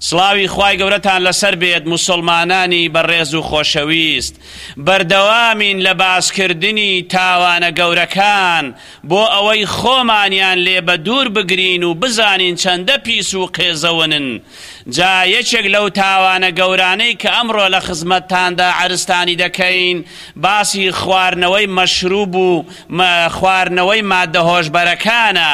سڵاوی خوای گەورەتان لەسەر بێت موسڵمانانی بەڕێز و خۆشەویست بەردەوامین لە باسکردنی تاوانە گەورەکان بۆ ئەوەی خۆمانیان لێ بەدوور بگرین و بزانین چەندە پیس و قێزەونن جا یەکێک لەو تاوانە گەورانەی کە ئەمڕۆ لە خزمەتتاندا عەرزتانی دەکەین باسی خواردنەوەی مەشروب و خواردنەوەی مادە هۆشبەرەکانە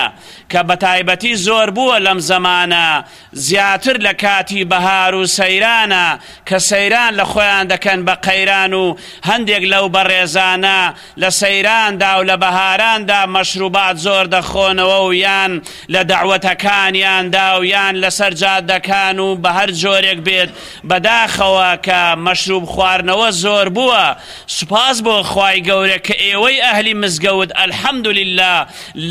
کە بەتایبەتی زۆر بووە لەم زەمانە زیاتر لە کاتی بەهار و سەیرانە کە سەیران لە خۆیان دەکەن بە قەیران و هەندێک لەو بەڕێزانە لە سەیراندا و لە بەهاراندا مەشروبات زۆر دەخۆنەوە و یان لە دەعوەتەکانیاندا و یان لەسەر جادەکان و بە هەر جۆرێک بێت بەداخەوە کە مەشروب خوارنەوە زۆر بووە سوپاس بۆ خوای گەورە کە ئێوەی ئەهلی مزگەوت الحمدللە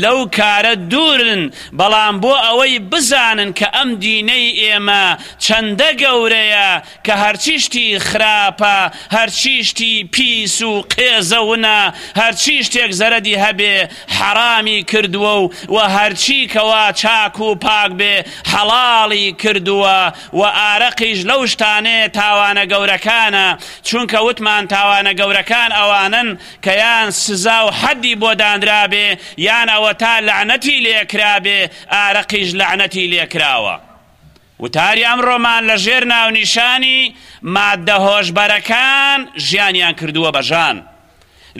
لەو کارە دوورن بەڵام بۆ ئەوەی بزانن کە ئەم دینەی ئێمە چەندە گەورەیە کە هەرچی شتی خراپە هەرچی شتی پیس و قێزەونە هەرچی شتێک زەرەدی هەبێ حەرامی کردووە و وە هەرچی کەوا چاک و پاک بێ حەڵاڵی کردووە وە ئارەقیش لەو شتانەیە تاوانە گەورەکانە چونکە وتمان تاوانە گەورەکان ئەوانەن کە یان سزا و حەدی بۆ دانرابێ یان ئەوەتا لەعنەتی لێکرابێ، ئارەقیش لەعنەتی لێکراوە. وتاری ئەمڕۆمان لە ژێر ناونیشانی، ماددە هۆشبەرەکان ژیانیان کردووە بە ژان.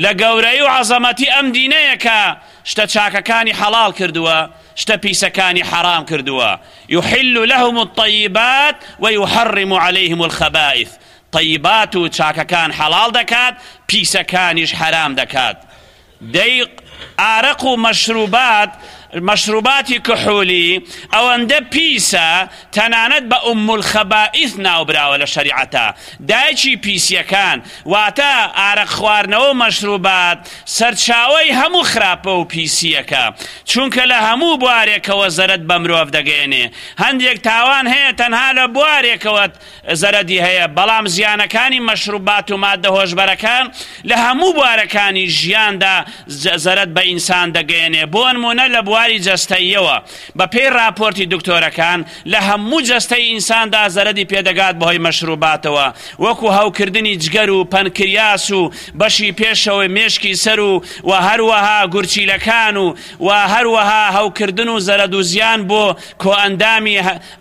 لە گەورەیی و عەزەمەتی ئەم دینەیە کە، شتە چاکەکانی حەڵاڵ کردووە، شتە پیسەکانی حەرام کردووە، یحل لهم الطیبات و یحرم علیهم الخبائث، طیبات و چاکەکان حەڵاڵ دەکات پیسەکانیش حەرام دەکات دەی ئارەق و مەشروبات مەشروباتی کحولی ئەوەندە پیسە تەنانەت بە ئومول خەبائیث ناوبراوە لە شەریعەتا دایکی پیسیەکان واتە ئارەق خواردنەوە و مەشروبات سەرچاوەی هەموو خراپە و پیسیەکە چونکە لە هەموو بوارێکەوە زەرەت بە مرۆڤ دەگەێنێ هەندێک تاوان هەیە تەنها لە بوارێکەوە زەرەدی هەیە، بەڵام زیانەکانی مەشروبات و ماددە هۆشبەرەکان لە هەموو بوارەکانی ژیاندا زەرەد بە ئینسان دەگەیەنێ، بۆنموونە لە بواری جەستەییەوە، بە پێی ڕاپۆرتی دکتۆرەکان لە هەموو جەستەی ئینساندا زەرەدی پێدەگات بەهۆی مەشروباتەوە، وەکو هەوکردنی جگەر و پەنکریاس و بەشی پێشەوەی مێشکی سەر و و هەروەها گورچیلەکان و و هەروەها هەوکردن و زەرەدوزیان بۆ کۆئەندامی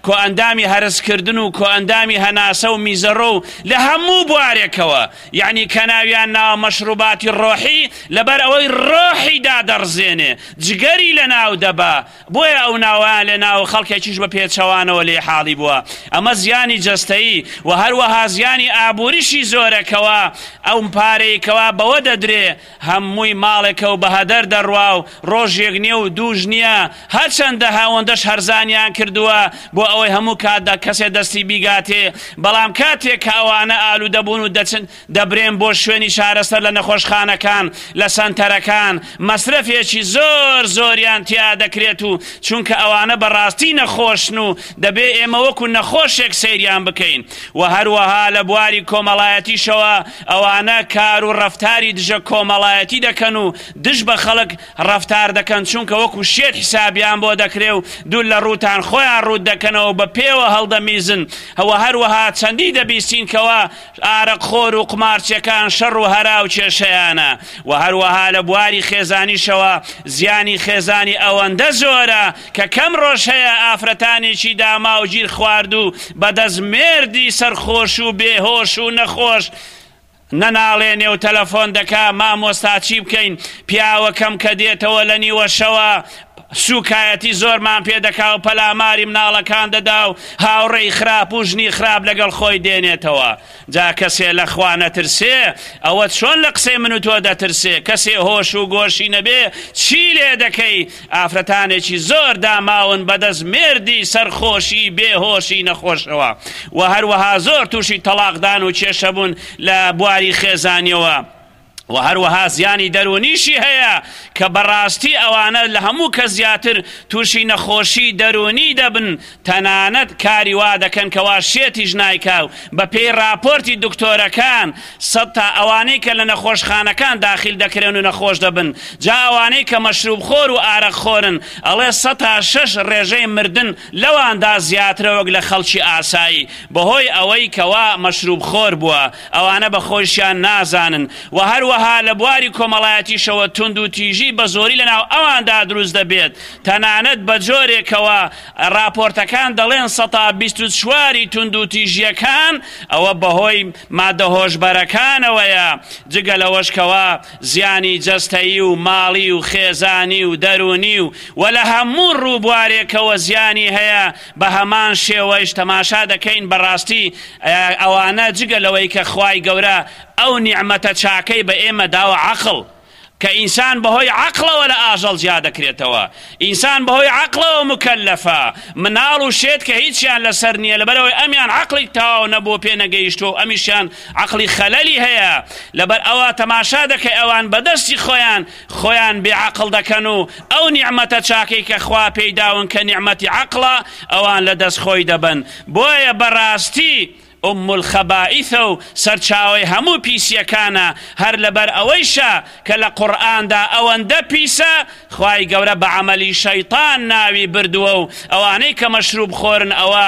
کۆئەندامی هەرسکردن و کۆئەندامی هەناسە و میزەڕۆ و لە هەموو بوارێکەوە، یەعنی کەناویان ناوە مەشڕوباتی ڕۆحی، لەبەر ئەوەی ڕۆحی دادەڕزێنێ، جگەری لەناو دەبا، بۆیە ئەو ناوەیان لێ ناوە و خەڵکێکیش بە پێچەوانەوە لێ حاڵی بووە، ئەمە زیانی جەستەیی و هەروەها زیانی ئابووریشی زۆرە کەوا ئەو پارەی کەوا بەوە دەدرێ هەمووی ماڵێکە و بەهەدەر دەڕوا و ڕۆژێک نییە و دووش نییە، هەرچەندە هەوەندەش هەرزانیان کردووە بۆ ئەوەی هەموو کات کەسێ دەستی بیگاتێ، بەڵام کاتێک کە ئەوانە ئالوودە بوون و دەچن دەبرێن بۆ شوێنی چارەسەر لە نەخۆشخانەکان، لە سەنتەرەکان، مەسرەفێکی زۆر زۆریان تیا دەکرێت و چونکە ئەوانە بە ڕاستی نەخۆشن و دەبێ ئێمە وەکوو نەخۆشێک سەیریان بکەین و هەروەها لە بواری کۆمەڵایەتیشەوە ئەوانە کار و ڕەفتاری دژە کۆمەڵایەتی دەکەن و دژ بە خەڵک ڕەفتار دەکەن چونکە وەکو شێت حیسابیان بۆ دەکرێ و دوور لە ڕووتان خۆیان ڕووت دەکەنەوە بە پێوە هەڵدەمیزن و هەروەها چەندی دەبیستین کەوا ئارەق خۆر و قومارچیەکان شەڕ و هەرا و کێشەیانە و هەروەها لە بواری خێزانیشەوە زیانی خێزانی ئەوەندە زۆرە کە کەم ڕۆژ هەیە ئافرەتانێکی داماو گیر خواردوو بە دەست مێردی سەرخۆش و بێ هۆش و نەخۆش نەناڵێنێ و تەلەفۆن دەکا مامۆستا چی بکەین پیاوەکەم کە دێتەوە لە نیوە شەوە سوکایەتی زۆرمان پێ دەکا و پەلاماری مناڵەکان دەدا و هاوڕێی خراپ و ژنی خراپ لەگەڵ خۆی دێنێتەوە جا کەسێ لە خوا نەترسێ ئەوە چۆن لە قسەی من و تۆ دەترسێ کەسێ هۆش و گۆشی نەبێ چی لێ دەکەی ئافرەتانێکی زۆر داماون بەدەست مێردی سەرخۆشی بێهۆشی نەخۆشەوە و هەروەها زۆر تووشی تەڵاقدان و کێشە بوون لە بواری خێزانیەوە وە هەروەها زیانی دەروونیشی هەیە کە بەڕاستی ئەوانە لە هەموو کە زیاتر تووشی نەخۆشی دەروونی دەبن تەنانەت کاری وا دەکەن کەوا شێتیش نایکا و بە پێی ڕاپۆرتی دکتۆرەکان سەد تا ئەوانەی کە لە نەخۆشخانەکان داخیل دەکرێن و نەخۆش دەبن جا ئەوانەی کە مەشروب خۆر و ئارەق خۆرن ئەڵێ سە تا شەش ڕێژەی مردن لەواندا زیاترە وەک لە خەڵکی ئاسایی بەهۆی ئەوەی کەوا مەشروب خۆر بووە ئەوانە بە خۆیشیان نازانن و هەروەها لە بواری کۆمەڵایەتیشەوە توند و تیژی بە زۆری لە ناو ئەواندا دروست دەبێت تەنانەت بە جۆرێکەوە راپۆرتەکان دەڵێن سەتا بیست و چواری توند و تیژیەکان ئەوە بەهۆی مادە هۆشبەرەکانەوەیە جگە لەوەشکەوە زیانی جەستەیی و ماڵی و خێزانی و دەرونی و و لە هەموو رووبوارێکەوە زیانی هەیە بەهەمان شێوەیش تەماشا دەکەین بەڕاستی ئەوانە جگە لەوەی کە خوای گەورە ئەو نیعمەتە چاکەی بە ئێمە داوە عقل کە ئینسان بەهۆی عقلەوە لە ئاژەڵ جیا دەکرێتەوە ئینسان بەهۆی عقلەوە مکەلەفە مناڵ و شێت کە هیچیان لەسەر نییە لەبەرەوەی ئەمیان عقلی تاو نەبوو پێ نەگەیشتو و ئەمیشیان عقلی خەلەلی هەیە لەبەر ئەوە تەماشا دەکەی ئەوان بەدەستی خۆیان خۆیان بێ عەقڵ دەکەن و ئەو نیعمەتە چاکەی کە خوا پێی داون کە نیعمەتی عەقڵە ئەوان لە دەست خۆی دەبەن بۆیە بەڕاستی ئوم الخەبائیثە و سەرچاوەی هەموو پیسیەکانە هەر لەبەر ئەوەیشە کە لە قورئاندا ئەوەندە پیسە خوای گەورە بە عەمەلی شەیتان ناوی بردووە و ئەوانەی کە مەشروب خۆرن ئەوە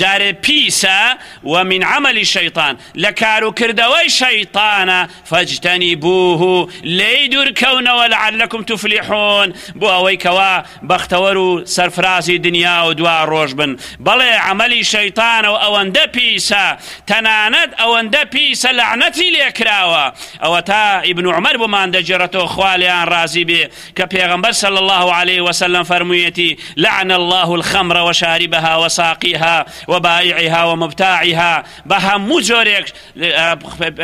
جارێ پیسە و من عملی شیطان لە کار و کردەوەی شەیطانە فاجتنبوه لێی دوورکەونەوە لعلکم تفلحون بۆ ئەوەی کەوا بەختەوەر و سەرفرازی دنیا و دوا ڕۆژ بن بەڵێ عملی شەیطانە و ئەوەندە پیسە تەنانەت ئەوەندە پیسە لەعنەتی لێکراوە ئەوەتا ابن عمر بۆمان دەگێڕێتەوە خوا لێیان ڕازی بێ کە پێغەمبەر صلی اللە علیە وسلم فەرموویەتی لعن اللە الخمر وشاربها وساقیها وبائعها ومبتاعها بە هەموو جۆرێک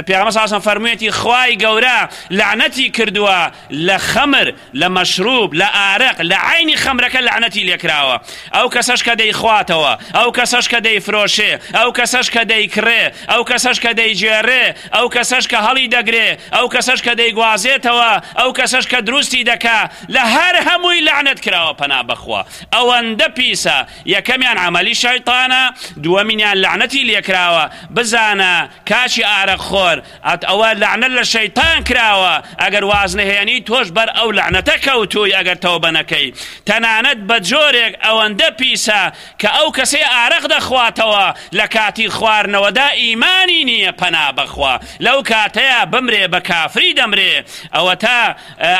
پێغەمبەر صلی الله فەرموویەتی خوای گەورە لعنەتی کردووە لە خەمر لە مەشروب لە ئارەق لە عینی خەمرەکە لعنەتی لێکراوە ئەو کەسەش کە دەیخواتەوە ئەو کەسەش کە دەیفرۆشێ ئەو کەسەش کە دەیکڕێ ئەو کەسەش کە دەیگێڕێ، ئەو کەسەش کە هەڵی دەگرێ، ئەو کەسەش کە دەیگوازێتەوە، ئەو کەسەش کە دروستی دەکا، لە هەر هەمووی لەعنەت کراوە پەنا بەخوا. ئەوەندە پیسە، یەکەمیان عەمەلی شەیتانە، دووەمینیان لەعنەتی لێکراوە، بزانە کاکی ئارەق خۆر، ئەت ئەوە لەعنەت لە شەیتان کراوە، ئەگەر واز نەهێنی تۆش بەر ئەو لەعنەتە کەوتووی ئەگەر تەوبە نەکەی، تەنانەت بە جۆرێک ئەوەندە پیسە کە ئەو کەسەی ئارەق دەخواتەوە لە کاتی خوارنەوەدا ئیمانی نییە پەنا بەخوا لەو کاتەیا بمرێ بە کافری دەمرێ ئەوەتا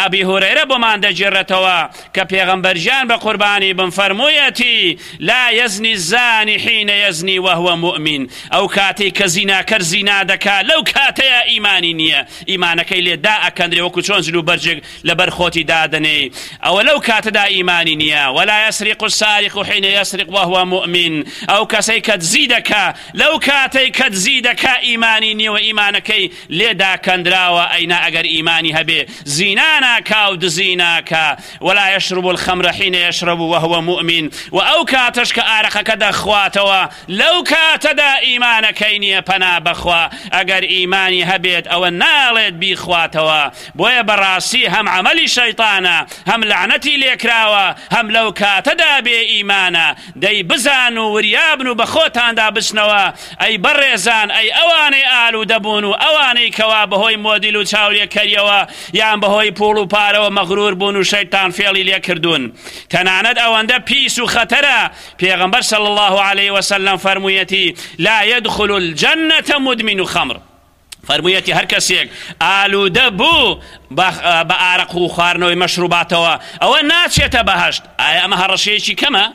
ئەبی هورەیرە بۆمان دەگێڕێتەوە کە پێغەمبەر گیان بە قوربانی بم فەرموویەتی لا یەزنی الزانی حین یەزنی وهو مؤمن ئەو کاتەی کە زیناکەر زینا دەکا لەو کاتەیا ئیمانی نییە ئیمانەکەی لێ دائەکەندرێ وەکو چۆن جلوبەرگێک لەبەر خۆتی دادەنێی ئەوە لەو کاتەدا ئیمانی نییە ولا يسرق السارق حين يسرق وهو مؤمن ئەو کەسەی کە دزی دەکا لەو کاتەی کە دزی دەکا ئیمانی نییە و ئیمانەکەی لێدا کەندراوە ئەینا ئەگەر ئیمانی هەبێ زینا ناکا و دزی ناکا ولا يشرب الخمر حين يشرب وهو مؤمن و ئەو کاتەش کە ئارەقەکە دەخواتەوە لەو کاتەدا ئیمانەکەی نییە پەنا بەخوا ئەگەر ئیمانی هەبێت ئەوە ناڵێت بیخواتەوە بۆیە بەڕاستی هەم عەمەلی شەیتانە هەم لەعنەتی لێکراوە هەم لەو کاتەدا بێ ئیمانە دەی بزان و وریابن و بەخۆتاندا بچنەوە ئەی بەڕێزان ئەی ئەوانەی ئالودە بوون و ئەوانەی کەوا بەهۆی مۆدیل و چاولێکەریەوە یان بەهۆی پوڵ و پارەوە مەغرور بوون و شەیتان فێڵی لێکردوون تەنانەت ئەوەندە پیس و خەتەرە پێغەمبەر صلی الله علیه وسلم فەرموویەتی لا يدخل الجنة مدمن خمر فەرموویەتی هەر کەسێک ئالوودە بوو بە ئارەق و خواردنەوەی مەشروباتەوە ئەوە ناچێتە بەهشت ئایا ئەمە هەڕەشەیەکی کەمە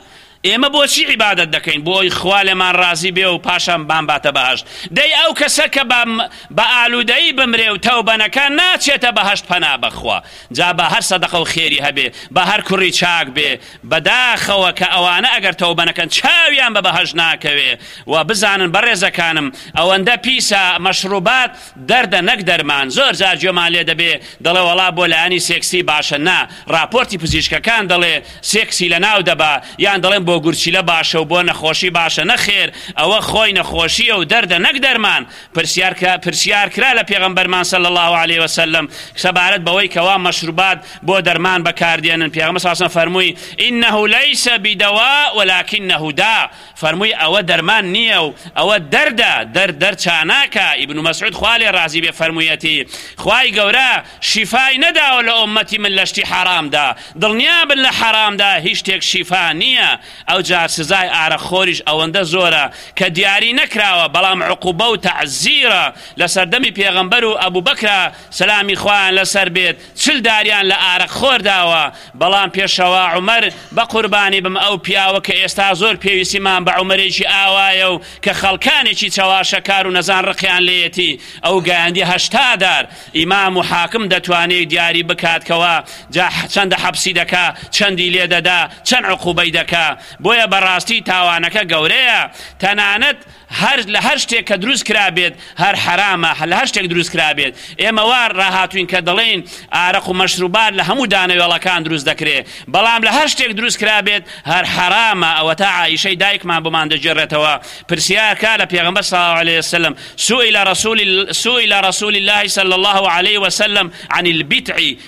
ئێمە بۆچی عیبادت دەکەین بۆی خوا لەمان ڕازی بێ و پاشان بامباتە بەهشت دەی ئەو کەسە کە بام بە ئالوودەی بمرێ و تەو بەنەکان ناچێتە بەهشت پەنا بەخوا جا بە هەر سەدەقە و خێری هەبێ بە هەر کوڕی چاک بێ بەداخەوە کە ئەوانە ئەگەر تەوبە نەکەن چاویان بە بەهەشت ناکەوێ و بزانن بەڕێزەکانم ئەوەندە پیسە مەشڕوبات دەردە نەک دەرمان زۆر جار گوێمان لێ دەبێ دەڵێ وەڵا بۆ لایەنی سێکسی باشە نا ڕاپۆرتی پزیشکەکان دەڵێ سێکسی لەناو دەبا یان دەڵێن بۆ گورچیلە باشە و بۆ نەخۆشی باشە نەخێر ئەوە خۆی نەخۆشیە و دەردە نەک دەرمان پرسیار کرا پرسیار کرا لە پێغەمبەرمان صلی الله علیه وسلم سەبارەت بەوەی کەوا مەشروبات بۆ دەرمان بەکاردێنن پێغەمبەر صلی الله فەرمووی انه ليس بدوا ولكنه دا فەرمووی ئەوە دەرمان نییە و ئەوە دەردە دەر دەر چاناکە ابن مسعود خوا لێ ڕازی بێ فەرموویەتی خوای گەورە شیفای نەداوە لە ئۆمەتی من لە شتی حەرامدا دڵنیا بن لە حەرامدا هیچ شتێک شیفا نییە ئەو جار سزای ئارەخۆریش ئەوەندە زۆرە کە دیاری نەکراوە بەڵام عقوبە و تەعزیرە لە سەردەمی پێغەمبەر و ئەبوو بەکرا سەلامی خوایان لەسەر بێت چل داریان لە ئارەق خۆر داوە، بەڵام پێشەوا عومەر، بەقوربانی بم ئەو پیاوە کە ئێستا زۆر پێویستیمان بە عومەرێکی ئاوایە و کە خەڵکانێکی چەواشەکار و نەزان ڕقیان لێیەتی، ئەو گەیاندی هەشتا دار، ئیمام و حاکم دەتوانێ دیاری بکات کەوا جا چەند حەپسی دەکا، چەندی لێ دەدا، چەند عقوبەی دەکا، بۆیە بەڕاستی تاوانەکە گەورەیە، تەنانەت. هەر لە هەر شتێک کە دروست کرابێت هەر حەرامە لە هەر شتێک دروست کرابێت ئێمە وا ڕاهاتوین کە دەڵێین ئارەق و مەشروبات لە هەموو دانەوێڵەکان دروست دەکرێ بەڵام لە هەر شتێک دروست کرابێت هەر حەرامە ئەوە تا عائیشەی دایکمان بۆمان دەگێڕێتەوە پرسیار کا لە پێغەمبەر صلی الله عليه وسلم سئل رسول سئل رسول الله صلی الله عليه وسلم عن البتع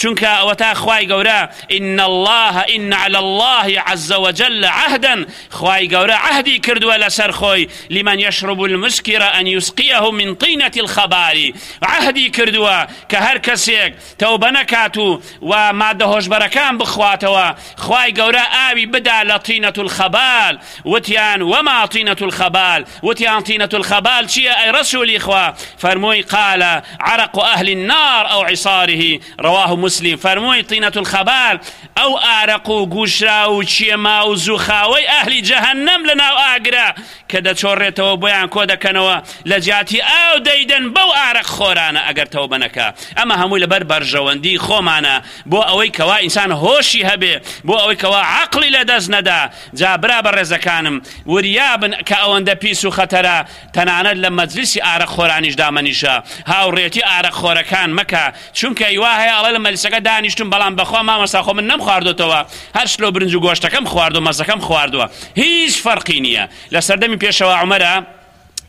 چونکە ئەوەتا خوای گەورە، ان اللە، ان علی اللە عز وجل عهدا، خوای گەورە عەهدی کردووە لەسەر خۆی، لمن یشرب المسکر ان یسقیه من طینە الخبال، عەهدی کردووە کە هەر کەسێک تەوبە نەکات و و ماددە هۆشبەرەکان بخواتەوە، خوای گەورە ئاوی بدا لە طینە الخبال، وتیان، وما طینە الخبال؟ وتیان طینە الخبال چیە ئەی رسولی خوا فەرمووی قال عرق اهل النار او عصاره رواه مسلم فەرمووی طینە الخبال ئەو ئارەق و گوشرا و چێما و زوخاوەی ئەهلی جەهەنەم لە ناو ئاگرە کە دەچۆڕێتەوە بۆیان کۆ دەکەنەوە لە جیاتی ئاو دەیدەن بەو ئارەق خۆرانە ئەگەر تەوە بەنەکە ئەمە هەمووی لەبەر بەرژەوەندی خۆمانە بۆ ئەوەی کەوا ئینسان هۆشی هەبێ بۆ ئەوەی کەوا عقلی لە دەست نەدا جا برا بەڕێزەکانم وریا بن کە ئەوەندە پیس و خەتەرە تەنانەت لە مەجلیسی ئارەق خۆرانیش دامەنیشە هاوڕێتی ئارەق خۆرەکان مەکە چونکە ئیوا هەیە ئەڵێ لە مەجلیسەکە دانیشتم بەڵام بەخوا مامۆستا خۆ من نەم خواردۆتەوە هەر شلۆ برنج و گۆشتەکەم خواردو مەزەکەم خواردوە هیچ فەرقی نییە لە سەردەمی پێشەوا عومەرە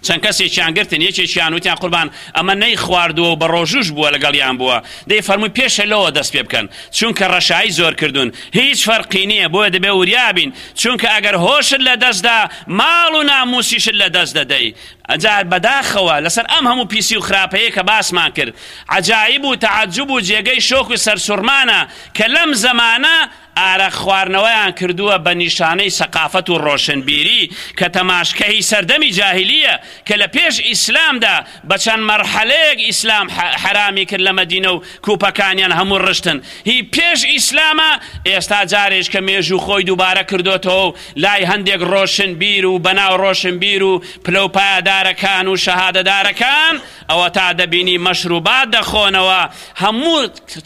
چەند کەسێکیان گرتن یەکێکیان وتیان قوربان ئەمە نەی خواردووە و بە ڕۆژوش بووە لەگەڵیان بووە دەی فەرمووی پێشە لەوە دەست پێ بکەن چونکە ڕەشایی زۆر کردوون هیچ فەرقی نییە بۆیە دەبێ وریابین چونکە ئەگەر هۆشت لە دەستدا ماڵ و ناموسیشت لە دەست دەدەی ئەجار بەداخەوە لەسەر ئەم هەموو پیسی و خراپەیە کە باسمان کرد عجاایب و تعجب و جێگەی شۆک و سەرسوڕمانە کە لەم زەمانە ئارەق خواردنەوەیان کردووە بە نیشانەی سەقافەت و ڕۆشنبیری کە تەماشکهی سەردەمی جاهیلیە کە لە پێش ئیسلامدا بە چەند مەرحەلەیەک ئیسلام حەرامی کرد لە مەدینە و کوپەکانیان هەموو ڕشتن هی پێش ئیسلامە ئێستا جارێش کە مێژوو خۆی دووبارە کردۆتەوە و لای هەندێک ڕۆشنبیر و بەناو ڕۆشنبیر و پلەو پایەدارەکان و شەهادەدارەکان ئەوەتا دەبینی مەشروبات دەخۆنەوە، هەموو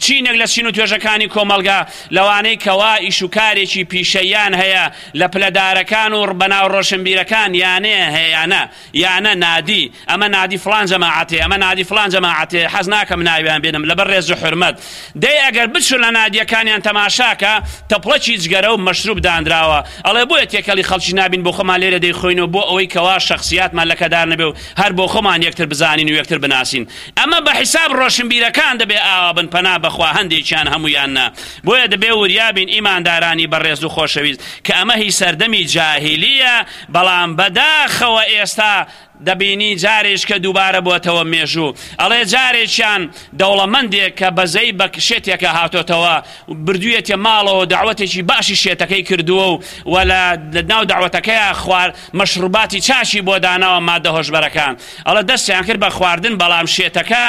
چینێک لە چین و توێژەکانی کۆمەڵگا، لەوانەی کەوا ئیش و کارێکی پیشەییان هەیە لە پلەدارەکان و بەناو ڕۆشنبیرەکان یانێ هەیانە یانە نادی، ئەمە نادی فڵان جەماعەتێ، ئەمە نادی فڵان جەماعەتێ، حەز ناکەم ناویان بێنم لەبەر ڕێز و حورمەت. دەی ئەگەر بچو لە نادیەکانیان تەماشاکە، تەپڵەکی جگەرە و مەشروب دانراوە، ئەڵێ بۆیە تێکەڵی خەڵکی نابین بۆخۆمان لێرە دەیخۆین و بۆ ئەوەی کەوا شەخسیاتمان لەکەدار نەبێ و هەر بۆ خۆمان یەکتر بزانین و یەکتر بناسین ئەمە بە حیساب ڕۆشنبیرەکان دەبێ ئاوا بن پەنا بەخوا هەندێکیان هەموویان نا بۆیە دەبێ وریابین ئیماندارانی بەڕێز و خۆشەویست کە ئەمە هی سەردەمی جاهلیە بەڵام بەداخەوە ئێستا دەبینی جارێش کە دووبارە بۆتەوە مێژوو ئەڵێ جارێکیان دەوڵەمەندێک کە بەزەی بە شێتێکە هاتۆتەوە بردوویەتە ماڵەوە داوەتێکی باشی شێتەکەی کردووە و وە لە ناو داوەتەکەی خوار مەشڕوباتی چاکی بۆ داناوە مادە هۆشبەرەکان ئەڵە دەستیان کرد بە خواردن بەڵام شێتەکە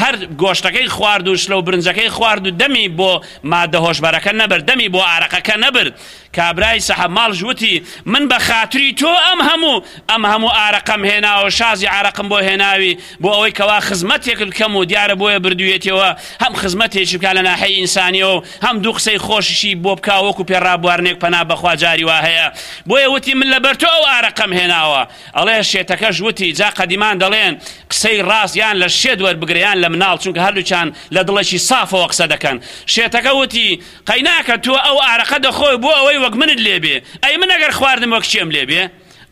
هەر گۆشتەکەی خوارد و شلە و برنجەکەی خوارد و دەمی بۆ مادە هۆشبەرەکە نەبرد دەمی بۆ ئارەقەکە نەبرد کابرای سەحە ماڵ ژوتی من بە خاتری تۆ ئەم هەموو ئەم هەموو ئارەقەم هێناوە شازی عراقم بۆ هێناوی بۆ ئەوەی کەوا خزمەتێکت کەم و دیارە بۆیە بردوێتەوە هەم خزمەتێکی بکە لە ناحەی ئینسانیەوە هەم دوو قسەی خۆشیشی بۆ بکا وەکو پێ ڕابواردنێک پەنا بەخوا جاری وا هەیە بۆیە وتی من لەبەر تۆ ئەو ئارەقەم هێناوە ئەڵێ شێتەکەش وتی جا قەدیمان دەڵێن قسەی ڕاست یان لە شێت وەربگرە یان لە مناڵ چونکە هەردووچان لە دڵێکی سافەوە قسە دەکەن شێتەکە وتی قەیناکە تۆ ئەو ئارەقە دەخۆی بۆ ئەوەی وەک منت لێبێ ئەی من ئەگەر خواردم وەک کێم لێبێ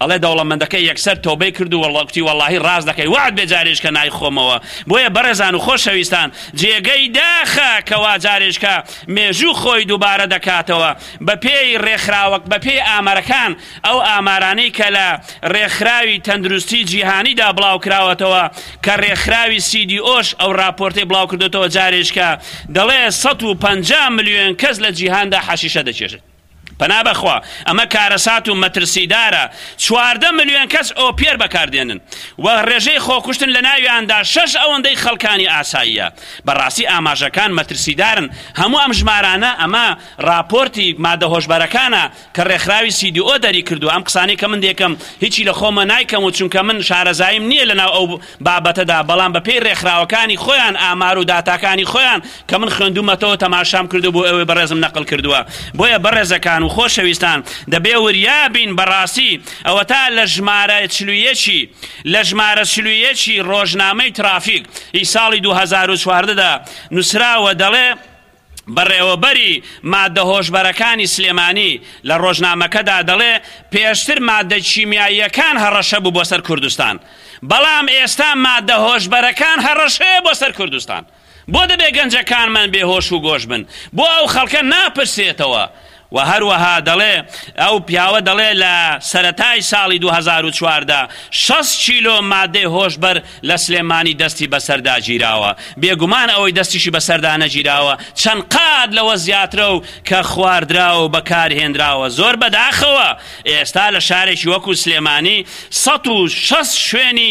ئەڵێ دەوڵەمەندەکەی یەکسەر تۆبەی کرد و وەڵڵەکتی وەڵاهی ڕاست دەکەی وەعد بێ جارێش کە نای خۆمەوە بۆیە بەڕێزان و خۆشەویستان جێگەی داخە کەوا جارێشکە مێژوو خۆی دووبارە دەکاتەوە بە پێی ڕێکخراوەک بە پێی ئامەرەکان ئەو ئامارانەی کە لە ڕێکخراوی تەندروستی جیهانیدا بڵاو کراوەتەوە کە ڕێکخراوی سیدیۆش ئەو راپۆرتی بڵاو کردوێتەوە جارێشکە دەڵێ 150 ملیۆن کەس لە جیهاندا حەشیشە دەکێشێت پەنا بەخوا ئەمە کارەسات و مەترسیدارە، چواردە ملیۆن کەس ئۆپیەر بەکاردێنن و ڕێژەی خۆکوشتن لەناویاندا شەش ئەوەندەی خەڵکانی ئاساییە، بەڕاستی ئاماژەکان مەترسیدارن، هەموو ئەم ژمارانە ئەمە ڕاپۆرتی مادە هۆشبەرەکانە کە ڕێکخراوی CDO دەریکردووە، ئەم قسانەی کە من دەیکەم هیچی لەخۆمە نایکەم و چونکە من شارەزاییم نییە لەناو ئەو بابەتەدا، بەڵام بە پێی رێکخراوەکانی خۆیان ئامار و داتاکانی خۆیان کە من خوێندومەتەوە تەماشام کردو بۆ ئەوەی بەڕێزم نەقل کردوە بۆیە بەڕێزەکان و خۆشەویستان دەبێ وریا بین بەڕاستی ئەوەتا لە ژمارە چل و یەکی لە ژمارە چل و یەکی رۆژنامەی ترافیک ی ساڵی دوو هەزار و چواردە دا نوسراوە دەڵێ بەڕێوەبەری ماددە هۆشبەرەکانی سلێمانی لە ڕۆژنامەکەدا دەڵێ، پێشتر ماددە کیمیاییەکان هەڕەشە بوو بۆ سەر کوردستان، بەڵام ئێستا ماددە هۆشبەرەکان هەڕەشەیە بۆ سەر کوردستان. بۆ دەبێ گەنجەکانمان بێهۆش و گۆش بن؟ بۆ ئەو خەڵکە ناپرسێتەوە؟ و هەروەها دەڵێ ئەو پیاوە دەڵێ لە سەرەتای ساڵی دوو هەزار و چواردە شەست کیلۆ مادەی هۆشبەر لە سلێمانی دەستی بەسەردا گیراوە بێگومان ئەوەی دەستیشی بەسەردا نەگیراوە چەند قات لەوە زیاترە و کە خواردراوە و بەکارهێنراوە زۆر بەداخەوە ئێستا لە شارێکی وەکو سلێمانی سەد و شەست شوێنی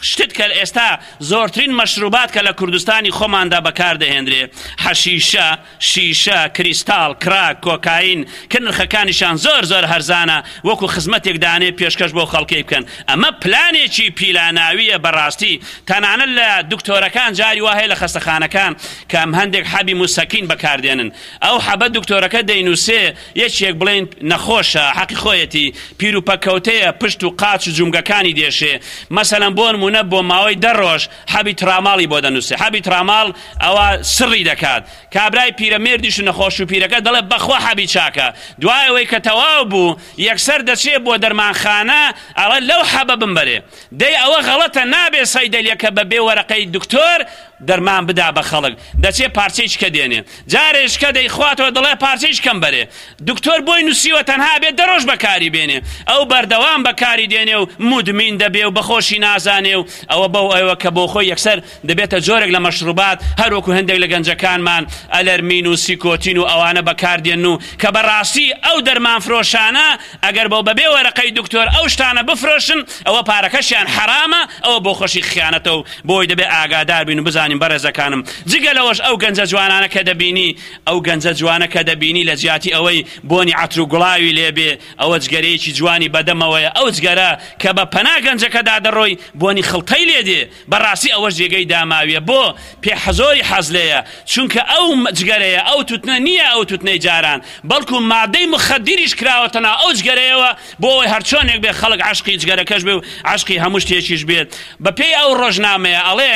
شت کە ئێستا زۆرترین مەشروبات کە لە کوردستانی خۆماندا بەکاردەهێنرێ حەشیشە شیشە کریستاڵ کراک کۆکین کە نرخەکانیشان زۆر زۆر هەرزانە وەکو خزمەتێک دانێ پێشکەش بۆ خەڵکی بکەن ئەمە پلانێکی پیلاناویە بەڕاستی تەنانە لە دکتۆرەکان جاری وهەیە لە خەستەخانەکان کەم هەندێک حەبی موسەکین بەکاردێنن ئەو حەبە دکتۆرەکە دەینووسێ یەکێک بڵێن نەخۆشە حەقی خۆیەتی، پیر و پەککەوتەیە پشت و قاچ و جومگەکانی دێشێ، مەسەلەن بۆنموونە بۆ ماوەی دە ڕۆژ حەبی تڕاماڵی بۆ دەنووسێ، حەبی تڕاماڵ ئەوا سڕی دەکات، کابرای پیرە مێردیش و نەخۆش و پیرەکە دەڵێ بەخوا حەبی چاکە، دوای ئەوەی کە تەواو بوو یەکسەر دەچێ بۆ دەرمانخانە ئەڵێ لەو حەبە بمبەرێ، دەی ئەوە غەڵەتە نابێ سەیدەلیەکە بە بێ وەرەقەی دکتۆر دەرمان بدا بە خەڵک دەچێ پارچەی شکە دێنێ جارێ شکە دەیخواتەوە دەڵێ پارچەی شکەم بەرێ دکتۆر بۆی نووسیوە تەنها بێ دە ڕۆژ بەکاری بێنێ ئەو بەردەوام بەکاری دێنێ و مودمین دەبێ و بەخۆشی نازانێ و ئەوە بەو ئەوە کە بۆ خۆی یەکسەر دەبێتە جۆرێک لە مەشروبات هەروەکو هەندێک لە گەنجەکانمان ئەلەرمین و سیکۆتین و ئەوانە بەکار دێن و کە بەڕاستی ئەو دەرمانفرۆشانە ئەگەر بەو بەبێ وەرەقەی دکتۆر ئەو شتانە بفرۆشن ئەوە پارەکەشیان حەرامە ئەوە بۆ خۆشی خیانەتە و بۆی دەبێ ئاگادار بین و بزانین بەڕێزەکانم جگە لەوەش ئەو گەنجە جوانانە کە دەبینی ئەو گەنجە جوانە کە دەبینی لە جیاتی ئەوەی بۆنی عەتر و گوڵاوی لێبێ ئەوە جگەرەیەکی جوانی بەدەمەوەیە ئەو جگەرە کە بە پەنا گەنجەکەدا دەڕۆی بۆنی خڵتەی لێدێ بەڕاستی ئەوەش جێگەی داماویە بۆ پێ حەزۆری حەز لێیە چونکە ئەو جگەرەیە ئەو توتنە نییە ئەو توتنەی جاران بەڵکو مادەی مخدریش کراوەتە ناو ئەو جگەرەیەوە بۆ ئەوەی هەرچۆنێک بێ خەڵک عشقی جگەرەکەش بێ و عشقی هەموو شتێکیش بێت بەپێی ئەو ڕۆژنامەیە ئەڵێ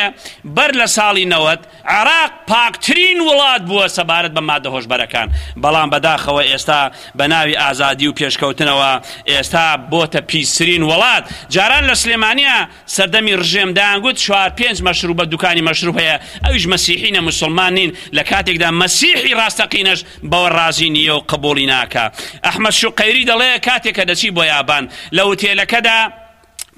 بەر لە ساڵی نەوەد عێراق پاکترین وڵات بووە سەبارەت بە مادە هۆشبەرەکان بەڵام بەداخەوە ئێستا بە ناوی ئازادی و پێشکەوتنەوە ئێستا بۆتە پیسترین وڵات جاران لە سلێمانیا سەردەمی ڕژێم دەیانگوت چوار پێنج مەشروبە دوکانی مەشروب هەیە ئەویش مەسیحینە مسلمان نین لە کاتێکدا مەسیحی ڕاستەقینەش بەوە ڕازی نییە و قبولی ناکە ئەحمد شقەیری دەڵێ کاتێکە دەچی بۆ یابان لە وتێلەکەدا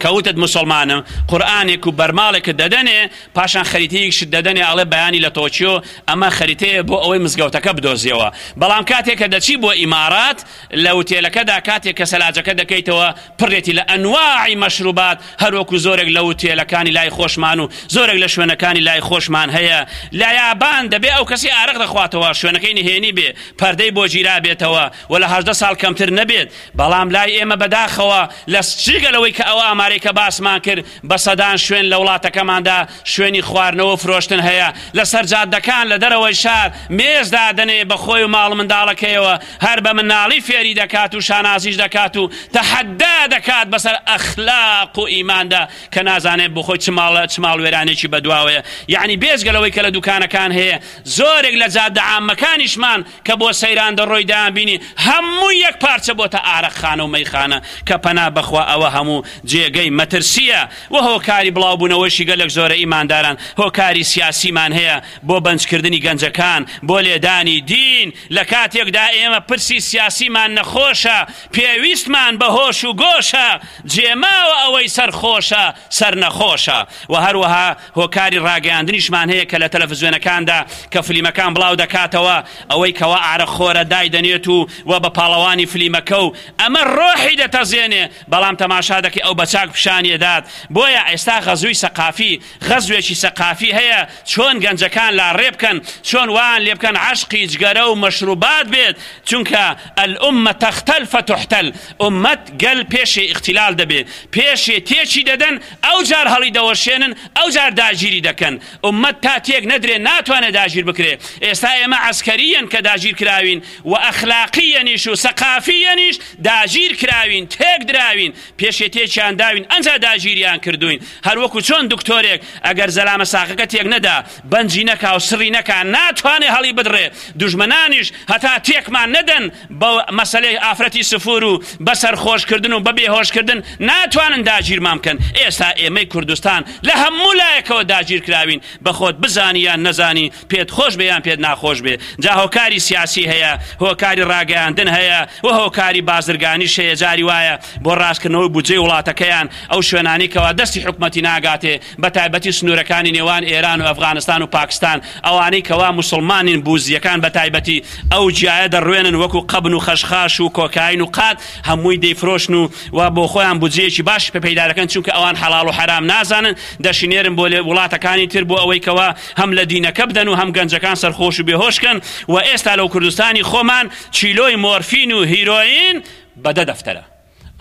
کەوتت مسلمانم قورآانێک و بەرماڵێکت دەدەنێ پاشان خەریتەیەکشت دەدەنێ ئاڵێ بەیانی لە تۆکیۆ ئەمە خەریتەیە بۆ ئەوەی مزگەوتەکە بدۆزیەوە بەڵام کاتێکە دەچی بۆ ئیمارات لە ئوتێلەکەدا کاتێک کە سەلاجەکە دەکەیتەوە پڕێتی لە ئەنواعی مەشروبات هەروەکو زۆرێک لە ئوتێلەکانی لای خۆشمان و زۆرێک لە شوێنەکانی لای خۆشمان هەیە لە یابان دەبێ ئەو کەسی ئارەق دەخواتەوە شوێنەکەی نهێنی بێ پەردەی بۆ گیرابێتەوە و لە هەژدە ساڵ کەمتر نەبێت بەڵام لای ئێمە بەداخەوە لە جگە لەوەی کە ئەو ئامارەی کە باسمان کرد بە سەدان شوێن لە وڵاتەکەماندا شوێنی خواردنەوە و فرۆشتن هەیە، لەسەر جادەکان، لە دەرەوەی شار، مێز دادەنێ، بە خۆی و ماڵومنداڵەکەیەوە هەر بە مناڵی فێری دەکات و شانازیش دەکات و تەحەدا دەکات بەسەر ئەخلاق و ئیماندا کە نازانێت بۆخۆی چ ماڵە چ ماڵوێرانێکی بەدواوەیە یەعنی بێجگە لەوەی کە لە دوکانەکان هەیە زۆرێک لە جادە عامەکانیشمان کە بۆ سەیران دەڕۆی دەیانبینی هەمووی یەک پارچە بۆتە ئارەقخانە و مەیخانە کە پەنا بەخوا ئەوە هەموو جێگەی مەترسیە وە هۆکاری بڵاو بونەوەشی گەلەک زۆرە ئیمانداران هۆکاری سیاسیمان هەیە بۆ بەنج کردنی گەنجەکان بۆ لێدانی دین لە کاتێکدا ئێمە پرسی سیاسیمان نەخۆشە پێویستمان بە هۆش و گۆشە جێماوە ئەوەی سەرخۆشە سەرنەخۆشە وە هەروەها هۆکاری ڕاگەیاندنیشمان هەیە کە لە تەلەفزیۆنەکاندا کە فلیمەکان بڵاو دەکاتەوە ئەوەی کەوا ئارەق خۆرە دای دەنێت و و بە پاڵەوانی فلیمەکە و ئەمە ڕۆحی دەتەزێنێ بەڵام تەماشا دەکەی ئەو بەچاک پیشانی ئەدات بۆیە ئێستا غەزوی سەقافی غەزوێکی سەقافی هەیە چۆن گەنجەکان لا ڕێ بکەن چۆن وان لێ بکەن عەشقی جگەرە و مەشروبات بێت چونکە الامە تەختەل فتحتەل ئومەت گەل پێشێ ئختیلال دەبێ پێشێ تێچی دەدەن ئەو جار هەڵیدەوەشێنن ئەو جار داگیری دەکەن ئومەت تا تێک نەدرێ ناتوانێت داگیر بکرێ ئێستا ئێمە عسکەریەن کە داگیر کراوین و ئەخلاقیەنیش و سەقافیەنیش داگیر کراوین تێک دراوین پێشێ تێکیان داوین ئەنجا داگیریان کردوین هەروەکو چۆن دکتۆرێک ئەگەر زەلامە ساقەکە تێک نەدا بەنجی نەکا و سڕی نەکا ناتوانێ هەڵی بدڕێ دوژمنانیش هەتا تێکمان نەدەن بە مەسەلەی ئافرەتی سفور و بە سەرخۆش کردن و بە بێهۆش کردن ناتوانن داگیرمان بکەن ئێستا ئێمەی کوردستان لە هەموو لایەکەوە داگیر کراوین بە خۆت بزانی یان نەزانی پێت خۆش بێ یان پێت ناخۆش بێ جا هۆکاری سیاسی هەیە هۆکاری ڕاگەیاندن هەیە و هۆکاری بازرگانی شەیە جاری وایە بۆ ڕاستکردنەوەی بودجەی وڵاتەکەیان ئەو شوێنانی کەوا دەستی حکومەتی ناگاتێ بە تایبەتی سنوورەکانی نێوان ئێران و ئەفغانستان و پاکستان ئەوانەی کەوا موسڵمانین بوزیەکان بە تایبەتی ئەو جیایە دەڕوێنن وەکو قەبن و خەشخاش و کۆکاین و قات هەمووی دەیفرۆشن و و بۆ خۆیان بودجەیەکی باش پێ پەیدارەکەن چونکە ئەوان حەڵاڵ و حەرام نازانن دەشینێرن بۆ لێ وڵاتەکانی تر بۆ ئەوەی کەوا هەم لە دینەکە بدەن و هەم گەنجەکان سەرخۆش و بێهۆشکەن و ئێستا لەو کوردستانی خۆمان چیلۆی مۆرفین و هیرۆین بە دە دەفتەرە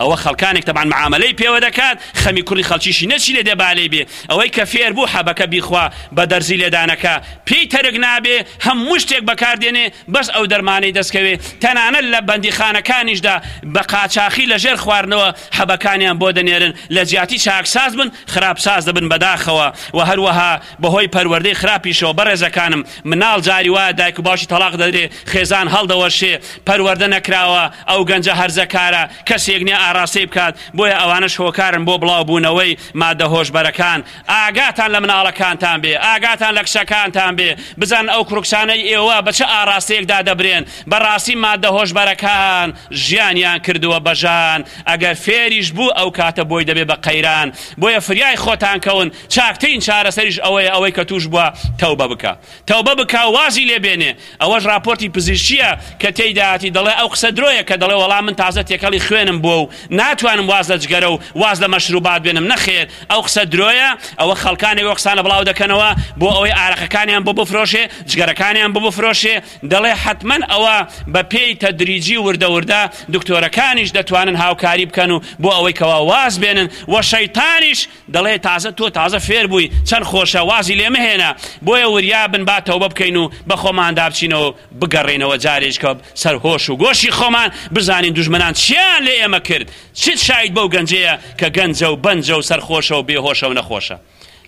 ئەوە خەڵکانێک تەبان معامەلەی پێوە دەکات خەمی کوڕی خەڵکیشی نەچی لێ دەبالێ بێ ئەوەی کە فێر بوو حەبەکە بیخوا بە دەرزی لێدانەکە پێی تەرک نابێ هەم مشتێک بەکاردێنێ بەس ئەو دەرمانەی دەستکەوێ تەنانەت لە بەندیخانەکانیشدا بە قاچاخی لە ژێر خواردنەوە حەبەکانیان بۆ دەنێرن لە جیاتی چاکساز بن خراپ ساز دەبن بەداخەوە و هەروەها بەهۆی پەروەردەی خراپیشەوە بەڕێزەکانم مناڵ جاری وایە دایک و باوکی تەڵاق دەدرێ خێزان هەڵدەوەشێ پەروەردە نەکراوە ئەو گەنجە هەرزەکارە کەسێک نیە ئاڕاستەی بکات بۆیە ئەوانەش هۆکارن بۆ بڵاو بوونەوەی مادە هۆشبەرەکان ئاگاتان لە مناڵەکانتان بێ ئاگاتان لە کچەکانتان بێ بزان ئەو کوڕکچانەی ئێوە بە چ ئاڕاستەیەک دادەبرێن بەڕاستی مادە هۆشبەرەکان ژیانیان کردووە بەژان ئەگەر فێریش بوو ئەو کاتە بۆی دەبێ بە قەیران بۆیە فریای خۆتان کەون چاکترین چارەسەریش ئەوەیە ئەوەی کە توش بووە تەوبە بکا تەوبە بکا و وازی لێ بێنێ ئەوەش راپۆرتی پزیشکیە کە تێیداهاتی دەڵێ ئەو قسە درۆیە کە دەڵێ وەڵا من تازە تێکەڵی خوێنم بووە و ناتوانم واز لە جگەرە و واز لە مەشروبات بێنم نەخێر ئەو قسە درۆیە ئەوە خەڵکانێک ئەو قسانە بڵاو دەکەنەوە بۆ ئەوەی ئارەقەکانیان بۆ بفرۆشێ جگەرەکانیان بۆ بفرۆشێ دەڵێ حەتمەن ئەوە بە پێی تەدریجی وردە وردە دکتۆرەکانیش دەتوانن هاوکاری بکەن و بۆ ئەوەی کەوا واز بێنن و شەیتانیش دەڵێ تازە تۆ تازە فێر بووی چەند خۆشە وازی لێ مەهێنە بۆیە وریا بن با تەوبە بکەین و بە خۆمان دابچینەوە بگەڕێنەوە جارێکە سەر هۆش و گۆشی خۆمان بزانین دوژمنان چیان لێ ئێمە کرد چیت شاید بەو گەنجەیە کە گەنجە و بەنجە و سەرخۆشە و بێهۆشە و نەخۆشە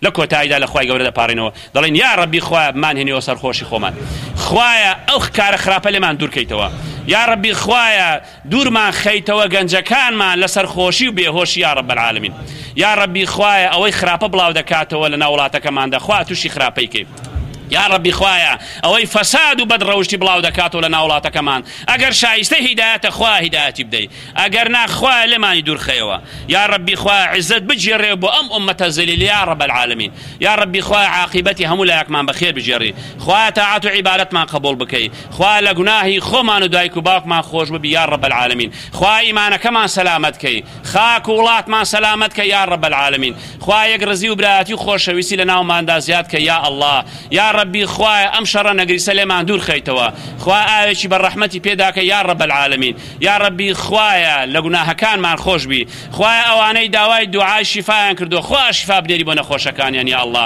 لە کۆتاییدا لە خخوای گەورە دەپارڕینەوە دەڵێن یا ڕبی خوایمان هێنەوە سەرخۆشی خۆمان خوایە ئەو کارە خراپە لەمان دوورکەیتەوە یا ڕبی خوایە دورمان خەیتەوە گەنجەکانمان لە سەرخۆشی و بێهۆشی یارب العالمین یاڕەبی خوایە ئەوەی خراپە بڵاو دەکاتەوە لە ناو وڵاتەکەماندا خوا توشی خراپەی کەی یاڕەبی خوایە ئەوەی فەساد و بەد ڕەوشتی بڵاو دەکاتەوە لە ناو وڵاتەکەمان ئەگەر شایستە هیدایەتە خوا هیدایەتی بدەی ئەگەر نا خوا لێمانی دورخەیەوە یاڕەبی خوا عزت بگێڕێ بۆ ئەم ئومەتە زەلیل یاڕەب العالمین یاڕەبی خوا عاقبەتی هەموو لایەکمان بەخێر بگێڕی خوا تاعەت و عیبادەتمان قبوڵ بکەی خوایە لە گوناهی خۆمان و دایک و باوکمان خۆشببی یا رب العالمین خوایە ئیمانەکەمان سەلامەت کەی خاک و وڵاتمان سەلامەت کەی یا رب العالمین خوایە یەک رزی و برایەتی و خۆشەویستی لە ناوماندا زیاد کەی یا اللە یا ربی خوایە ئەم شەڕە نەگریسە لێمان دوور خەیتەوە خوا ئاوێکی بە رەحمەتی پێداکە یا رب العالمین یا ربی خوایە لە گوناهەکانمان خۆشبی خوایە ئەوانەی داوای دوعای شیفایان کردو خوا شیفا بنێری بۆ نەخۆشەکانیان یا اللە